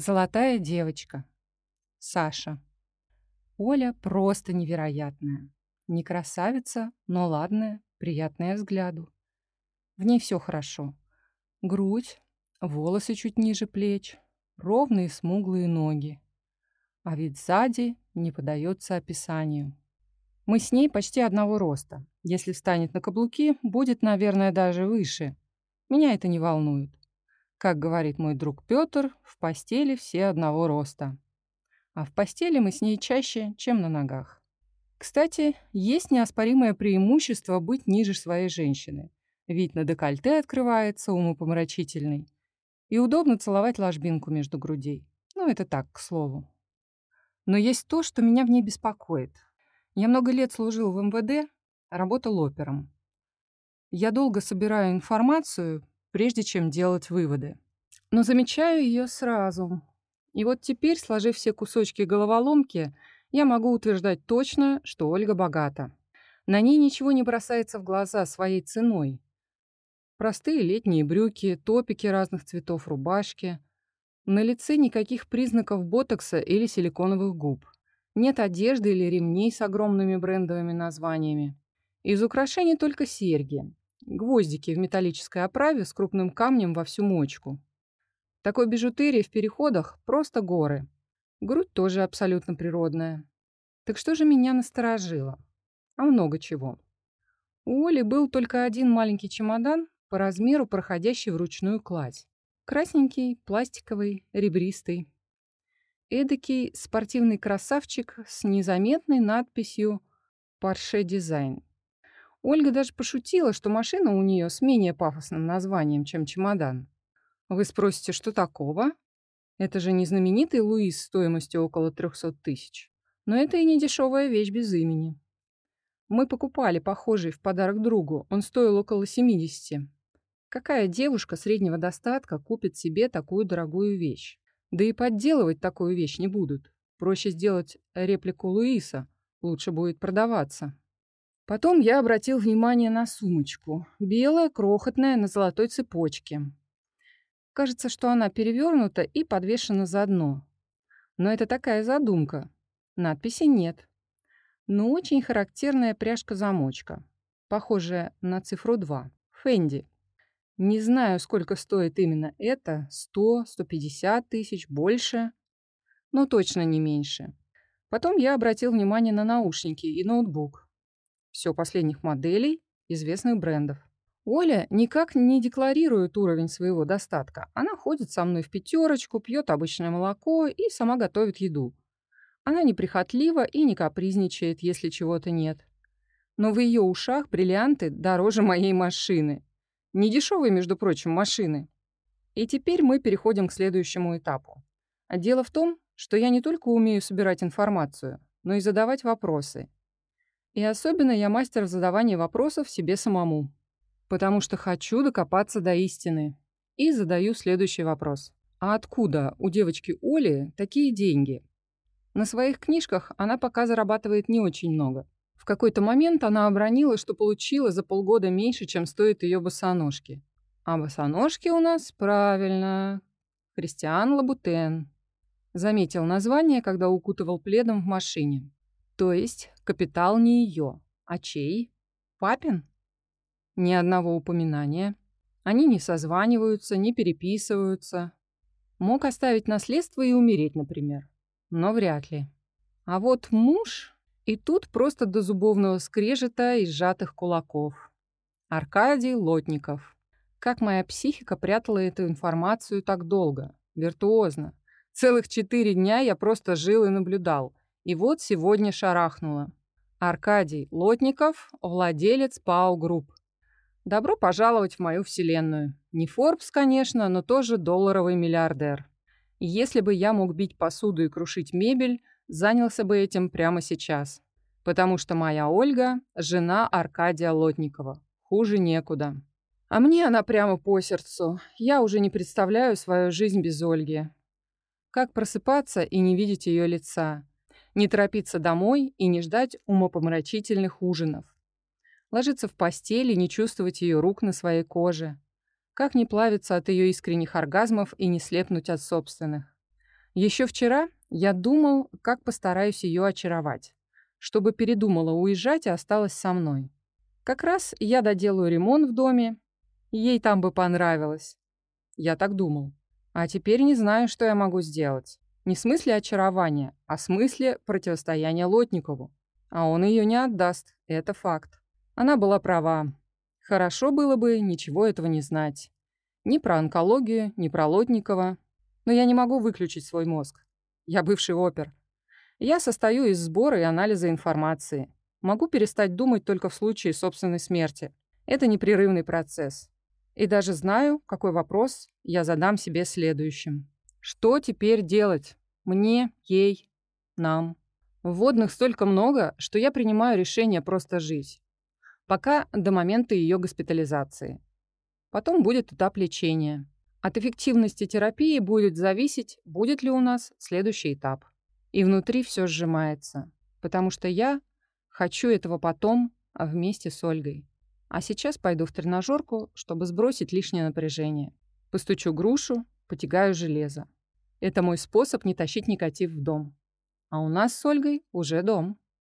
Золотая девочка. Саша. Оля просто невероятная. Не красавица, но ладная, приятная взгляду. В ней все хорошо. Грудь, волосы чуть ниже плеч, ровные смуглые ноги. А вид сзади не подается описанию. Мы с ней почти одного роста. Если встанет на каблуки, будет, наверное, даже выше. Меня это не волнует. Как говорит мой друг Петр, в постели все одного роста. А в постели мы с ней чаще, чем на ногах. Кстати, есть неоспоримое преимущество быть ниже своей женщины. Вид на декольте открывается, умопомрачительный. И удобно целовать ложбинку между грудей. Ну, это так, к слову. Но есть то, что меня в ней беспокоит. Я много лет служил в МВД, работал опером. Я долго собираю информацию, прежде чем делать выводы. Но замечаю ее сразу. И вот теперь, сложив все кусочки головоломки, я могу утверждать точно, что Ольга богата. На ней ничего не бросается в глаза своей ценой. Простые летние брюки, топики разных цветов рубашки. На лице никаких признаков ботокса или силиконовых губ. Нет одежды или ремней с огромными брендовыми названиями. Из украшений только серьги, Гвоздики в металлической оправе с крупным камнем во всю мочку. Такой бижутерии в переходах просто горы. Грудь тоже абсолютно природная. Так что же меня насторожило? А много чего. У Оли был только один маленький чемодан, по размеру проходящий вручную кладь. Красненький, пластиковый, ребристый. Эдакий спортивный красавчик с незаметной надписью «Porsche Design». Ольга даже пошутила, что машина у нее с менее пафосным названием, чем чемодан. Вы спросите, что такого? Это же не знаменитый Луис стоимостью около 300 тысяч. Но это и не дешевая вещь без имени. Мы покупали похожий в подарок другу, он стоил около 70. Какая девушка среднего достатка купит себе такую дорогую вещь? Да и подделывать такую вещь не будут. Проще сделать реплику Луиса, лучше будет продаваться. Потом я обратил внимание на сумочку. Белая, крохотная, на золотой цепочке. Кажется, что она перевернута и подвешена заодно. Но это такая задумка. Надписи нет. Но очень характерная пряжка-замочка. Похожая на цифру 2. Фенди. Не знаю, сколько стоит именно это. 100, 150 тысяч, больше. Но точно не меньше. Потом я обратил внимание на наушники и ноутбук. Все последних моделей известных брендов. Оля никак не декларирует уровень своего достатка. Она ходит со мной в пятерочку, пьет обычное молоко и сама готовит еду. Она неприхотлива и не капризничает, если чего-то нет. Но в ее ушах бриллианты дороже моей машины. Не дешевые, между прочим, машины. И теперь мы переходим к следующему этапу. Дело в том, что я не только умею собирать информацию, но и задавать вопросы. И особенно я мастер в задавании вопросов себе самому. Потому что хочу докопаться до истины. И задаю следующий вопрос. А откуда у девочки Оли такие деньги? На своих книжках она пока зарабатывает не очень много. В какой-то момент она обронила, что получила за полгода меньше, чем стоит ее босоножки. А босоножки у нас, правильно, Кристиан Лабутен. Заметил название, когда укутывал пледом в машине. То есть капитал не ее, а чей? Папин? Ни одного упоминания. Они не созваниваются, не переписываются. Мог оставить наследство и умереть, например. Но вряд ли. А вот муж... И тут просто до зубовного скрежета и сжатых кулаков. Аркадий Лотников. Как моя психика прятала эту информацию так долго? Виртуозно. Целых четыре дня я просто жил и наблюдал. И вот сегодня шарахнуло. Аркадий Лотников, владелец ПАО Групп. Добро пожаловать в мою вселенную. Не Форбс, конечно, но тоже долларовый миллиардер. И если бы я мог бить посуду и крушить мебель, занялся бы этим прямо сейчас. Потому что моя Ольга – жена Аркадия Лотникова. Хуже некуда. А мне она прямо по сердцу. Я уже не представляю свою жизнь без Ольги. Как просыпаться и не видеть ее лица? Не торопиться домой и не ждать умопомрачительных ужинов. Ложиться в постели и не чувствовать ее рук на своей коже. Как не плавиться от ее искренних оргазмов и не слепнуть от собственных. Еще вчера я думал, как постараюсь ее очаровать, чтобы передумала уезжать и осталась со мной. Как раз я доделаю ремонт в доме, ей там бы понравилось. Я так думал. А теперь не знаю, что я могу сделать. Не в смысле очарования, а в смысле противостояния Лотникову. А он ее не отдаст, это факт. Она была права. Хорошо было бы ничего этого не знать. Ни про онкологию, ни про Лотникова. Но я не могу выключить свой мозг. Я бывший опер. Я состою из сбора и анализа информации. Могу перестать думать только в случае собственной смерти. Это непрерывный процесс. И даже знаю, какой вопрос я задам себе следующим. Что теперь делать? Мне, ей, нам. Вводных столько много, что я принимаю решение просто жить. Пока до момента ее госпитализации. Потом будет этап лечения. От эффективности терапии будет зависеть, будет ли у нас следующий этап. И внутри все сжимается, потому что я хочу этого потом а вместе с Ольгой. А сейчас пойду в тренажерку, чтобы сбросить лишнее напряжение. Постучу грушу, потягаю железо. Это мой способ не тащить негатив в дом. А у нас с Ольгой уже дом.